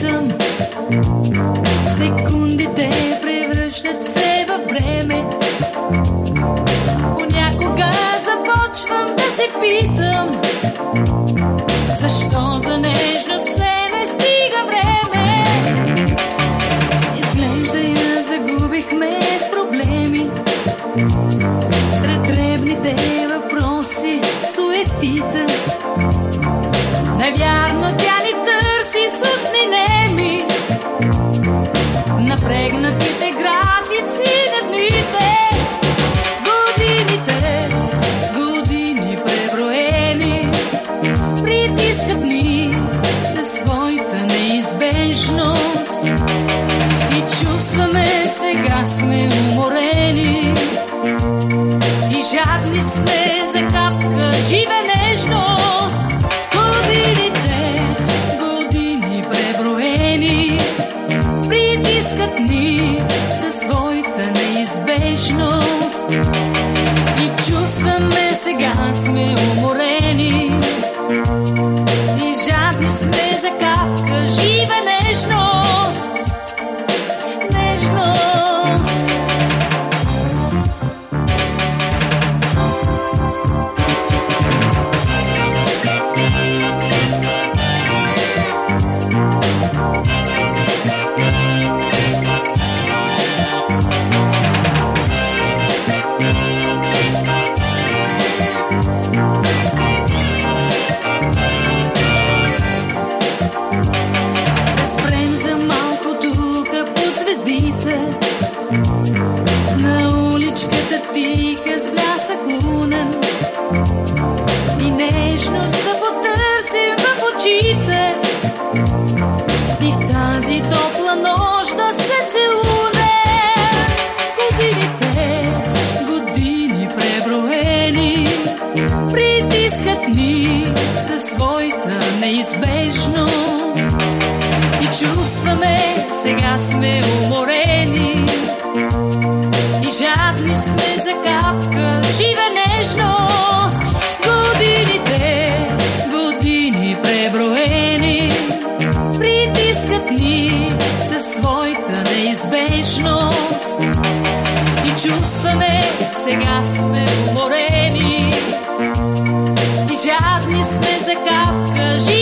обичам. Секундите превръщат се във време. Понякога започвам да се питам, защо за нежност все не стига време. Изглежда я загубихме в проблеми. Сред дребните въпроси суетита. Навярно тя за своята неизбежност. И чувстваме, сега сме уморени и жадни сме за капка жива нежност. Годините, години преброени, притискат ни за своята неизбежност. И чувстваме, сега сме уморени тиха с блясък лунен. И нежност да потърсим в очите. И в тази топла нощ да се целунем Годините, години преброени Притискат ни със своята неизбежност. И чувстваме, сега сме уморени жадни сме за капка жива нежност. Годините, години преброени, притискат ни със своята неизбежност и чувстваме, сега сме уморени и жадни сме за капка жива